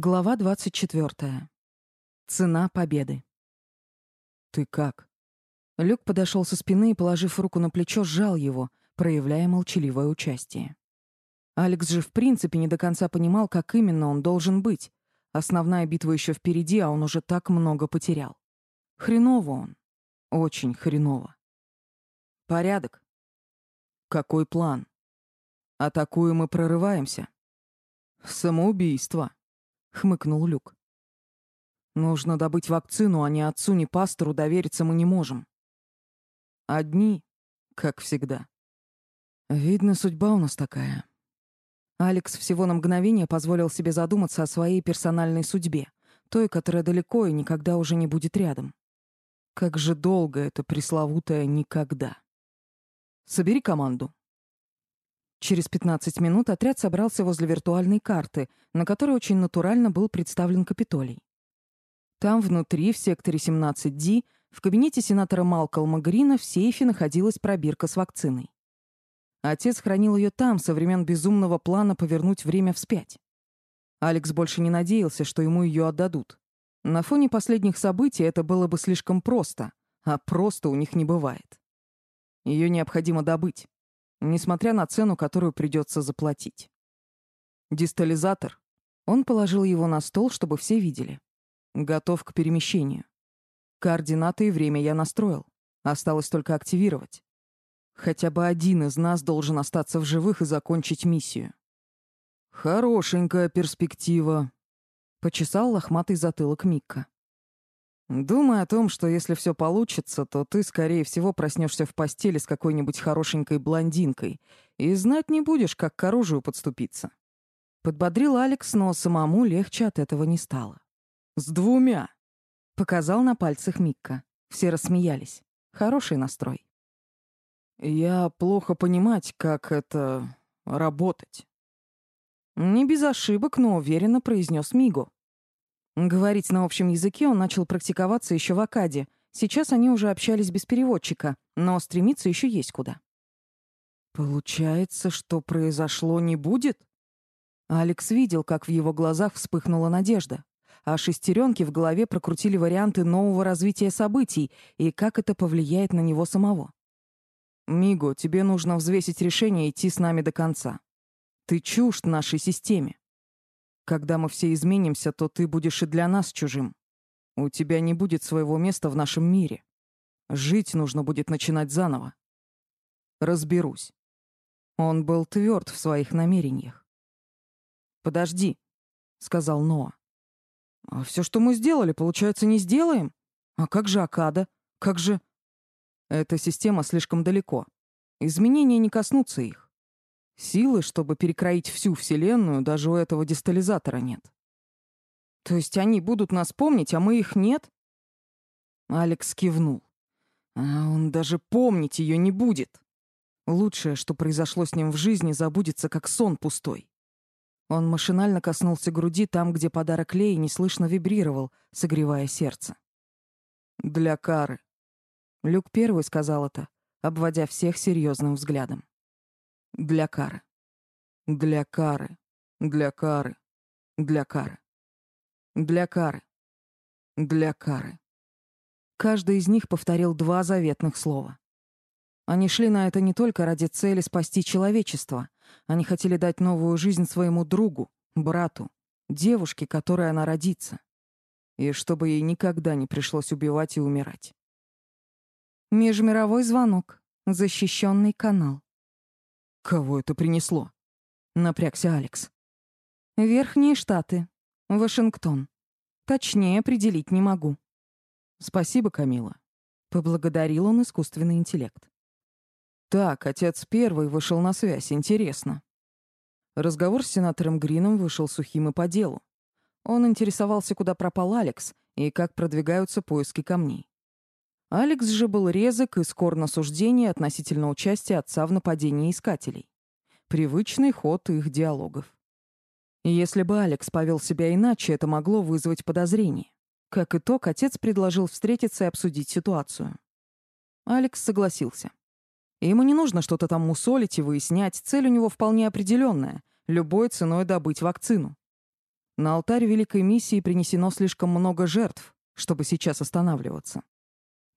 Глава 24. Цена победы. «Ты как?» Люк подошел со спины и, положив руку на плечо, сжал его, проявляя молчаливое участие. Алекс же в принципе не до конца понимал, как именно он должен быть. Основная битва еще впереди, а он уже так много потерял. Хреново он. Очень хреново. «Порядок. Какой план? Атакуем и прорываемся. Самоубийство» хмыкнул Люк. Нужно добыть вакцину, а ни отцу, ни пастору довериться мы не можем. Одни, как всегда. Видно, судьба у нас такая. Алекс всего на мгновение позволил себе задуматься о своей персональной судьбе, той, которая далеко и никогда уже не будет рядом. Как же долго это пресловутое «никогда». Собери команду. Через 15 минут отряд собрался возле виртуальной карты, на которой очень натурально был представлен Капитолий. Там внутри, в секторе 17D, в кабинете сенатора Малкольма Грина в сейфе находилась пробирка с вакциной. Отец хранил ее там со времен безумного плана повернуть время вспять. Алекс больше не надеялся, что ему ее отдадут. На фоне последних событий это было бы слишком просто, а просто у них не бывает. Ее необходимо добыть несмотря на цену, которую придется заплатить. Дистализатор. Он положил его на стол, чтобы все видели. Готов к перемещению. Координаты и время я настроил. Осталось только активировать. Хотя бы один из нас должен остаться в живых и закончить миссию. Хорошенькая перспектива. Почесал лохматый затылок Микка. Думай о том, что если все получится, то ты, скорее всего, проснешься в постели с какой-нибудь хорошенькой блондинкой и знать не будешь, как к оружию подступиться. Подбодрил Алекс, но самому легче от этого не стало. «С двумя!» — показал на пальцах Микка. Все рассмеялись. Хороший настрой. «Я плохо понимать, как это... работать». Не без ошибок, но уверенно произнес Миго. Говорить на общем языке он начал практиковаться еще в Акаде. Сейчас они уже общались без переводчика, но стремиться еще есть куда. Получается, что произошло не будет? Алекс видел, как в его глазах вспыхнула надежда, а шестеренки в голове прокрутили варианты нового развития событий и как это повлияет на него самого. «Миго, тебе нужно взвесить решение идти с нами до конца. Ты чужд нашей системе. Когда мы все изменимся, то ты будешь и для нас чужим. У тебя не будет своего места в нашем мире. Жить нужно будет начинать заново. Разберусь. Он был тверд в своих намерениях. «Подожди», — сказал Ноа. «А все, что мы сделали, получается, не сделаем? А как же Акада? Как же...» «Эта система слишком далеко. Изменения не коснутся их. Силы, чтобы перекроить всю Вселенную, даже у этого дистализатора нет. То есть они будут нас помнить, а мы их нет? Алекс кивнул. А он даже помнить ее не будет. Лучшее, что произошло с ним в жизни, забудется, как сон пустой. Он машинально коснулся груди там, где подарок Леи неслышно вибрировал, согревая сердце. «Для кары». Люк первый сказал это, обводя всех серьезным взглядом. Для кары. Для кары. Для кары. Для кары. Для кары. Для кары. Каждый из них повторил два заветных слова. Они шли на это не только ради цели спасти человечество. Они хотели дать новую жизнь своему другу, брату, девушке, которой она родится. И чтобы ей никогда не пришлось убивать и умирать. Межмировой звонок. Защищенный канал. «Кого это принесло?» — напрягся Алекс. «Верхние Штаты. Вашингтон. Точнее определить не могу». «Спасибо, Камила», — поблагодарил он искусственный интеллект. «Так, отец первый вышел на связь, интересно». Разговор с сенатором Грином вышел сухим и по делу. Он интересовался, куда пропал Алекс и как продвигаются поиски камней. Алекс же был резок и скор на суждение относительно участия отца в нападении искателей. Привычный ход их диалогов. Если бы Алекс повел себя иначе, это могло вызвать подозрение. Как итог, отец предложил встретиться и обсудить ситуацию. Алекс согласился. Ему не нужно что-то там мусолить и выяснять, цель у него вполне определенная — любой ценой добыть вакцину. На алтарь великой миссии принесено слишком много жертв, чтобы сейчас останавливаться.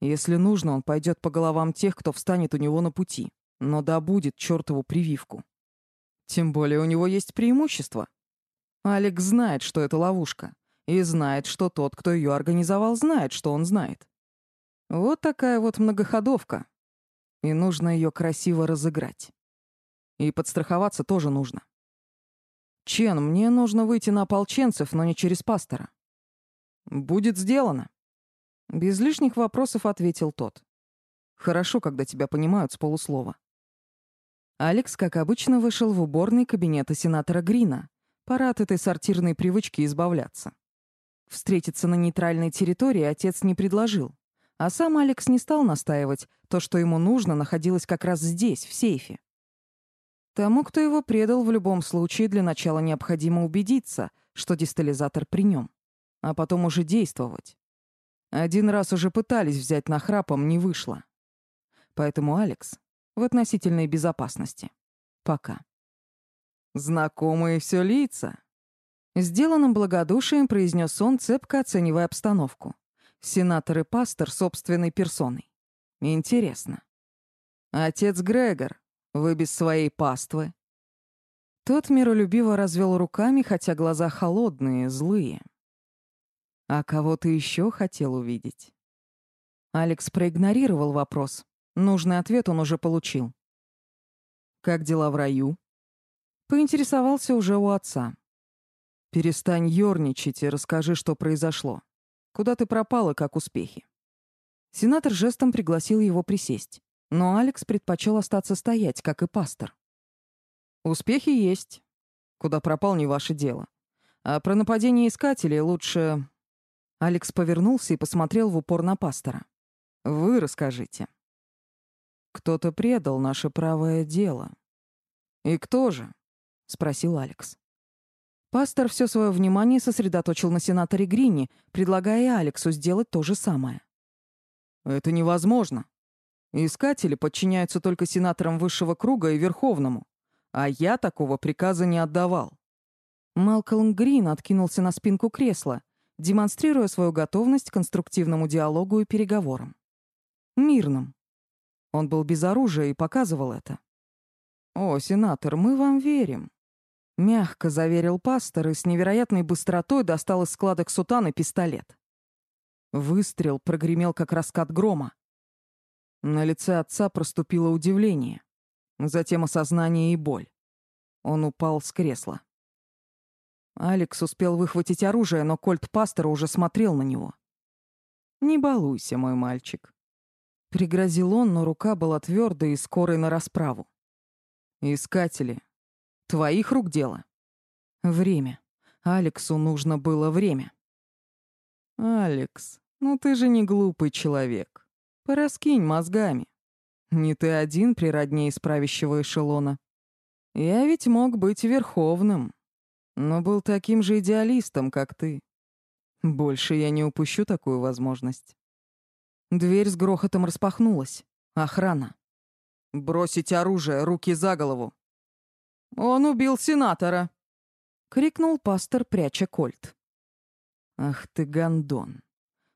Если нужно, он пойдет по головам тех, кто встанет у него на пути, но добудет чертову прививку. Тем более у него есть преимущество. Алекс знает, что это ловушка, и знает, что тот, кто ее организовал, знает, что он знает. Вот такая вот многоходовка. И нужно ее красиво разыграть. И подстраховаться тоже нужно. Чен, мне нужно выйти на ополченцев, но не через пастора. Будет сделано. Без лишних вопросов ответил тот. Хорошо, когда тебя понимают с полуслова. Алекс, как обычно, вышел в уборный кабинета сенатора Грина. Пора от этой сортирной привычки избавляться. Встретиться на нейтральной территории отец не предложил. А сам Алекс не стал настаивать. То, что ему нужно, находилось как раз здесь, в сейфе. Тому, кто его предал, в любом случае для начала необходимо убедиться, что дистализатор при нем, а потом уже действовать. Один раз уже пытались взять нахрапом, не вышло. Поэтому Алекс в относительной безопасности. Пока. Знакомые все лица. Сделанным благодушием произнес он, цепко оценивая обстановку. Сенатор и пастор собственной персоной. Интересно. Отец Грегор, вы без своей паствы. Тот миролюбиво развел руками, хотя глаза холодные, злые. А кого ты еще хотел увидеть? Алекс проигнорировал вопрос. Нужный ответ он уже получил. Как дела в раю? Поинтересовался уже у отца. Перестань ёрничать и расскажи, что произошло. Куда ты пропал и как успехи? Сенатор жестом пригласил его присесть. Но Алекс предпочел остаться стоять, как и пастор. «Успехи есть. Куда пропал, не ваше дело. А про нападение искателей лучше...» Алекс повернулся и посмотрел в упор на пастора. «Вы расскажите». «Кто-то предал наше правое дело». «И кто же?» — спросил Алекс. Пастор все свое внимание сосредоточил на сенаторе Грини, предлагая Алексу сделать то же самое. «Это невозможно», Искатели подчиняются только сенаторам высшего круга и верховному, а я такого приказа не отдавал. Малкольм Грин откинулся на спинку кресла, демонстрируя свою готовность к конструктивному диалогу и переговорам. Мирным. Он был без оружия и показывал это. «О, сенатор, мы вам верим», — мягко заверил пастор и с невероятной быстротой достал из складок сутаны пистолет. Выстрел прогремел, как раскат грома. На лице отца проступило удивление, затем осознание и боль. Он упал с кресла. Алекс успел выхватить оружие, но кольт пастора уже смотрел на него. «Не балуйся, мой мальчик», — пригрозил он, но рука была твердой и скорой на расправу. «Искатели. Твоих рук дело?» «Время. Алексу нужно было время». «Алекс, ну ты же не глупый человек. Пораскинь мозгами. Не ты один при родне из правящего эшелона. Я ведь мог быть верховным, но был таким же идеалистом, как ты. Больше я не упущу такую возможность. Дверь с грохотом распахнулась. Охрана. «Бросить оружие, руки за голову!» «Он убил сенатора!» — крикнул пастор, пряча кольт. «Ах ты, гондон!»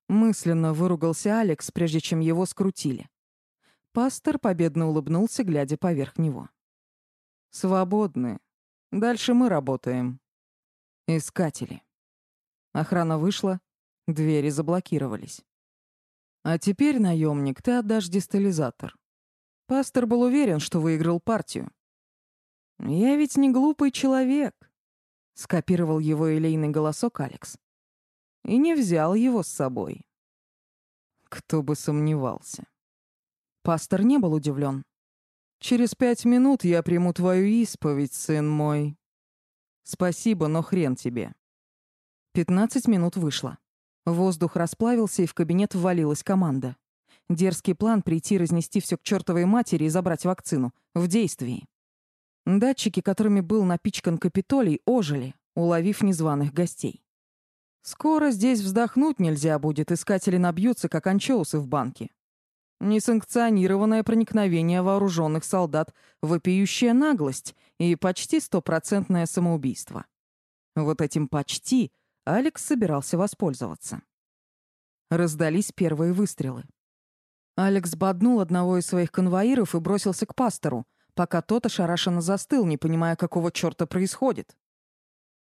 Мысленно выругался Алекс, прежде чем его скрутили. Пастор победно улыбнулся, глядя поверх него. «Свободны. Дальше мы работаем. Искатели». Охрана вышла, двери заблокировались. «А теперь, наемник, ты отдашь дистализатор. Пастор был уверен, что выиграл партию. Я ведь не глупый человек», — скопировал его элейный голосок Алекс и не взял его с собой. Кто бы сомневался. Пастор не был удивлен. «Через пять минут я приму твою исповедь, сын мой. Спасибо, но хрен тебе». Пятнадцать минут вышло. Воздух расплавился, и в кабинет ввалилась команда. Дерзкий план прийти разнести все к чертовой матери и забрать вакцину. В действии. Датчики, которыми был напичкан Капитолий, ожили, уловив незваных гостей. Скоро здесь вздохнуть нельзя будет, искатели набьются, как анчоусы в банке. Несанкционированное проникновение вооруженных солдат, вопиющая наглость и почти стопроцентное самоубийство. Вот этим «почти» Алекс собирался воспользоваться. Раздались первые выстрелы. Алекс боднул одного из своих конвоиров и бросился к пастору, пока тот ошарашенно застыл, не понимая, какого чёрта происходит.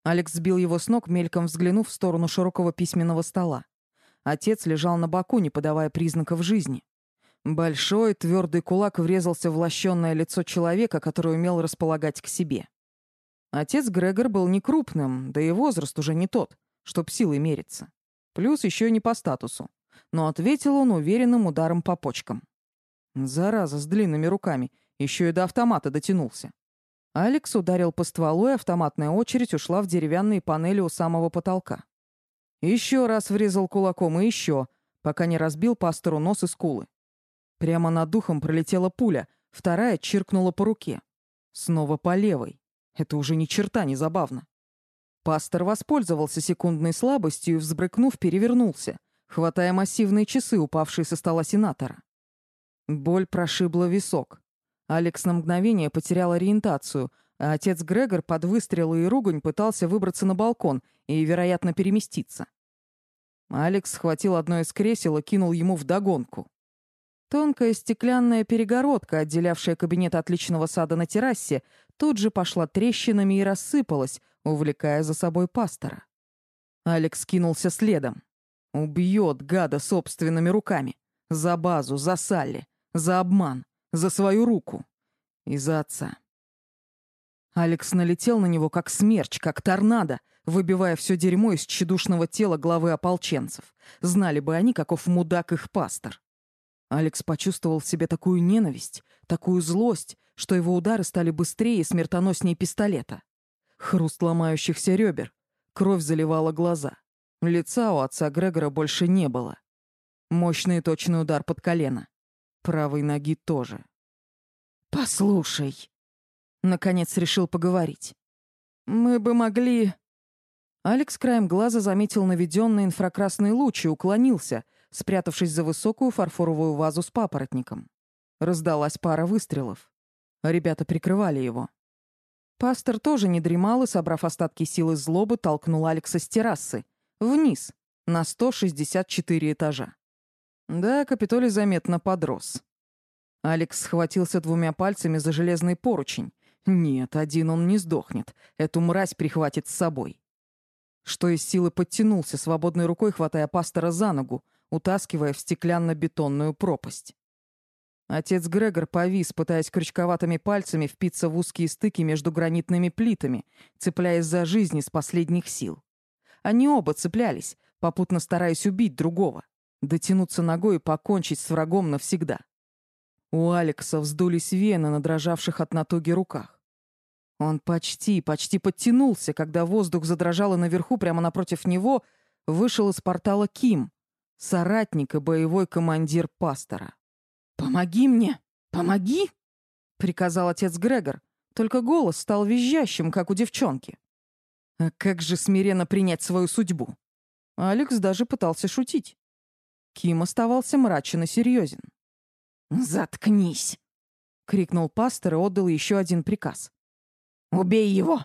Алекс сбил его с ног, мельком взглянув в сторону широкого письменного стола. Отец лежал на боку, не подавая признаков жизни. Большой твердый кулак врезался в лощенное лицо человека, который умел располагать к себе. Отец Грегор был не крупным, да и возраст уже не тот, чтоб силой мериться. Плюс еще не по статусу. Но ответил он уверенным ударом по почкам. Зараза, с длинными руками. Еще и до автомата дотянулся. Алекс ударил по стволу, и автоматная очередь ушла в деревянные панели у самого потолка. Еще раз врезал кулаком и еще, пока не разбил пастору нос и скулы. Прямо над духом пролетела пуля, вторая чиркнула по руке. Снова по левой. Это уже ни черта не забавно. Пастор воспользовался секундной слабостью и, взбрыкнув, перевернулся, хватая массивные часы, упавшие со стола сенатора. Боль прошибла висок. Алекс на мгновение потерял ориентацию, а отец Грегор под выстрелы и ругань пытался выбраться на балкон и, вероятно, переместиться. Алекс схватил одно из кресел и кинул ему вдогонку. Тонкая стеклянная перегородка, отделявшая кабинет отличного сада на террасе, тут же пошла трещинами и рассыпалась, увлекая за собой пастора. Алекс кинулся следом. Убьет гада собственными руками. За базу, за Салли, за обман, за свою руку и за отца. Алекс налетел на него как смерч, как торнадо, выбивая все дерьмо из тщедушного тела главы ополченцев. Знали бы они, каков мудак их пастор. Алекс почувствовал в себе такую ненависть, такую злость, что его удары стали быстрее и смертоноснее пистолета. Хруст ломающихся ребер. Кровь заливала глаза. Лица у отца Грегора больше не было. Мощный точный удар под колено. Правой ноги тоже. «Послушай», — наконец решил поговорить. «Мы бы могли...» Алекс краем глаза заметил наведенный инфракрасный луч и уклонился, спрятавшись за высокую фарфоровую вазу с папоротником. Раздалась пара выстрелов. Ребята прикрывали его. Пастор тоже не дремал и, собрав остатки силы злобы, толкнул Алекса с террасы. Вниз, на 164 этажа. Да, Капитолий заметно подрос. Алекс схватился двумя пальцами за железный поручень. Нет, один он не сдохнет. Эту мразь прихватит с собой. Что из силы подтянулся, свободной рукой хватая пастора за ногу, утаскивая в стеклянно-бетонную пропасть. Отец Грегор повис, пытаясь крючковатыми пальцами впиться в узкие стыки между гранитными плитами, цепляясь за жизнь из последних сил. Они оба цеплялись, попутно стараясь убить другого, дотянуться ногой и покончить с врагом навсегда. У Алекса вздулись вены на дрожавших от натуги руках. Он почти, почти подтянулся, когда воздух задрожал и наверху, прямо напротив него, вышел из портала Ким, соратник и боевой командир пастора. «Помоги мне! Помоги!» — приказал отец Грегор, только голос стал визжащим, как у девчонки. А как же смиренно принять свою судьбу? Алекс даже пытался шутить. Ким оставался мрачен и серьезен. «Заткнись!» — крикнул пастор и отдал еще один приказ. «Убей его!»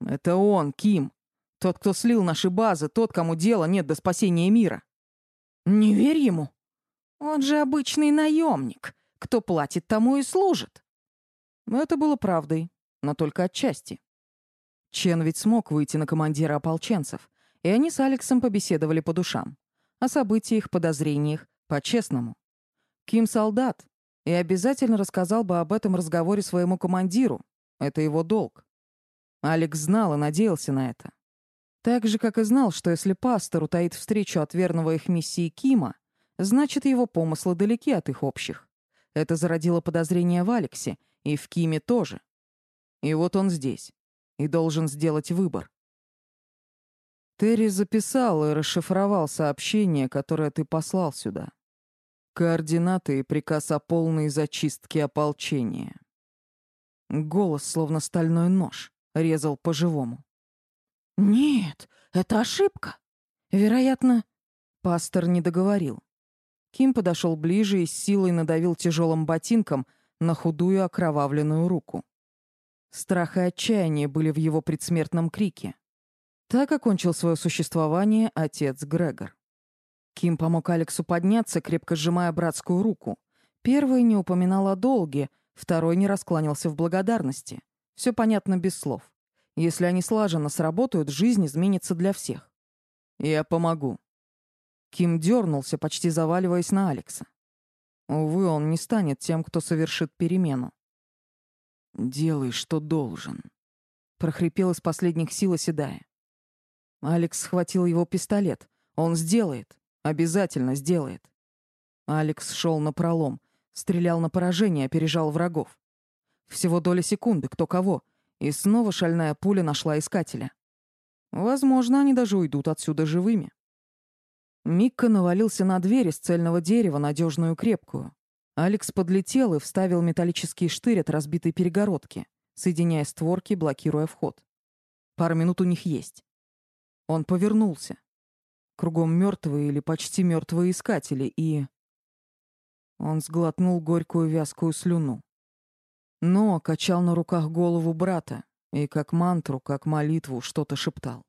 «Это он, Ким. Тот, кто слил наши базы, тот, кому дела нет до спасения мира. Не верь ему. Он же обычный наемник. Кто платит, тому и служит. Это было правдой, но только отчасти. Чен ведь смог выйти на командира ополченцев, и они с Алексом побеседовали по душам. О событиях, подозрениях, по-честному. Ким солдат, и обязательно рассказал бы об этом разговоре своему командиру. Это его долг. Алекс знал и надеялся на это. Так же, как и знал, что если пастор утаит встречу от верного их миссии Кима, значит, его помыслы далеки от их общих. Это зародило подозрения в Алексе, и в Киме тоже. И вот он здесь, и должен сделать выбор. Терри записал и расшифровал сообщение, которое ты послал сюда. Координаты и приказ о полной зачистке ополчения. Голос, словно стальной нож, резал по-живому. «Нет, это ошибка. Вероятно...» Пастор не договорил. Ким подошел ближе и с силой надавил тяжелым ботинком на худую окровавленную руку. Страх и отчаяние были в его предсмертном крике. Так окончил свое существование отец Грегор. Ким помог Алексу подняться, крепко сжимая братскую руку. Первый не упоминал о долге, второй не раскланялся в благодарности. Все понятно без слов. Если они слаженно сработают, жизнь изменится для всех. «Я помогу». Ким дернулся, почти заваливаясь на Алекса. Увы, он не станет тем, кто совершит перемену. «Делай, что должен», — прохрипел из последних сил, оседая. Алекс схватил его пистолет. Он сделает. Обязательно сделает. Алекс шел на пролом, стрелял на поражение, опережал врагов. Всего доля секунды, кто кого. И снова шальная пуля нашла искателя. Возможно, они даже уйдут отсюда живыми. Микка навалился на дверь из цельного дерева, надежную крепкую. Алекс подлетел и вставил металлический штырь от разбитой перегородки, соединяя створки, блокируя вход. Пару минут у них есть. Он повернулся. Кругом мертвые или почти мертвые искатели, и... Он сглотнул горькую вязкую слюну. Но качал на руках голову брата и как мантру, как молитву что-то шептал.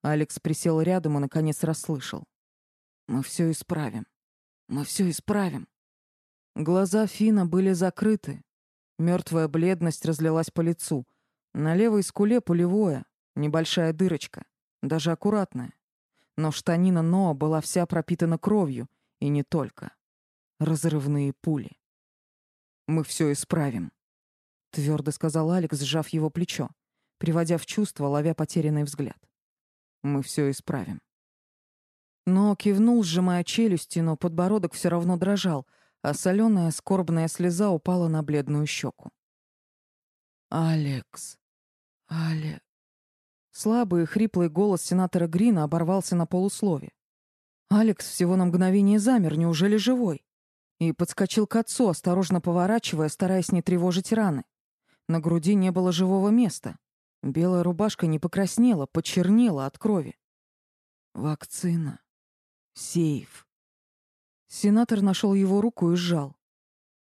Алекс присел рядом и, наконец, расслышал. «Мы все исправим. Мы все исправим». Глаза Фина были закрыты. Мертвая бледность разлилась по лицу. На левой скуле пулевое, небольшая дырочка даже аккуратная. Но штанина Ноа была вся пропитана кровью, и не только. Разрывные пули. «Мы все исправим», — твердо сказал Алекс, сжав его плечо, приводя в чувство, ловя потерянный взгляд. «Мы все исправим». Но кивнул, сжимая челюсти, но подбородок все равно дрожал, а соленая скорбная слеза упала на бледную щеку. «Алекс, Алекс...» Слабый хриплый голос сенатора Грина оборвался на полуслове. Алекс всего на мгновение замер, неужели живой? И подскочил к отцу, осторожно поворачивая, стараясь не тревожить раны. На груди не было живого места. Белая рубашка не покраснела, почернела от крови. Вакцина. Сейф. Сенатор нашел его руку и сжал.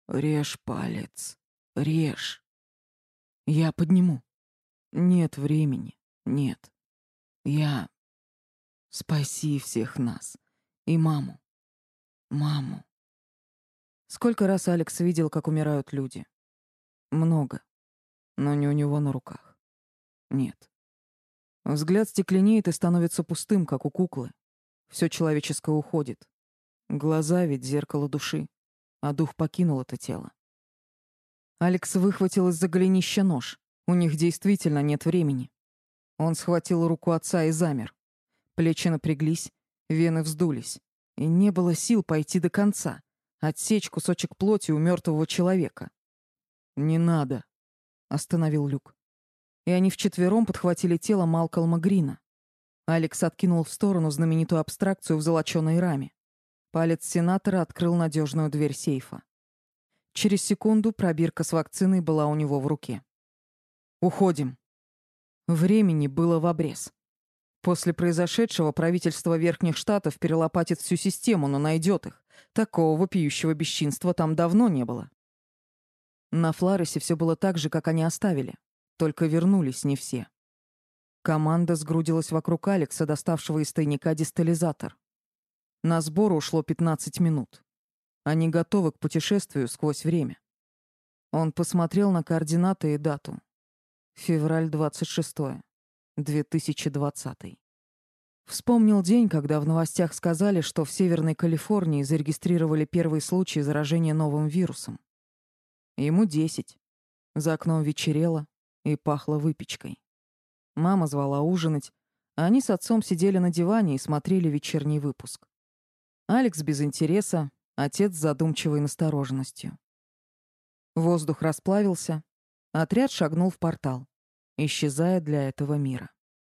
«Режь палец. Режь. Я подниму. Нет времени. Нет. Я... Спаси всех нас. И маму. Маму. Сколько раз Алекс видел, как умирают люди? Много. Но не у него на руках. Нет. Взгляд стекленеет и становится пустым, как у куклы. Все человеческое уходит. Глаза ведь зеркало души, а дух покинул это тело. Алекс выхватил из-за голенища нож. У них действительно нет времени. Он схватил руку отца и замер. Плечи напряглись, вены вздулись. И не было сил пойти до конца, отсечь кусочек плоти у мертвого человека. «Не надо», — остановил Люк. И они вчетвером подхватили тело Малкольма Грина. Алекс откинул в сторону знаменитую абстракцию в золоченой раме. Палец сенатора открыл надежную дверь сейфа. Через секунду пробирка с вакциной была у него в руке. «Уходим», Времени было в обрез. После произошедшего правительство Верхних Штатов перелопатит всю систему, но найдет их. Такого вопиющего бесчинства там давно не было. На Фларесе все было так же, как они оставили. Только вернулись не все. Команда сгрудилась вокруг Алекса, доставшего из тайника дистализатор. На сбор ушло 15 минут. Они готовы к путешествию сквозь время. Он посмотрел на координаты и дату. Февраль 26 2020. Вспомнил день, когда в новостях сказали, что в Северной Калифорнии зарегистрировали первый случай заражения новым вирусом. Ему 10. За окном вечерело и пахло выпечкой. Мама звала ужинать, а они с отцом сидели на диване и смотрели вечерний выпуск. Алекс без интереса, отец с задумчивой настороженностью. Воздух расплавился, отряд шагнул в портал исчезая для этого мира.